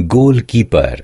Goalkeeper.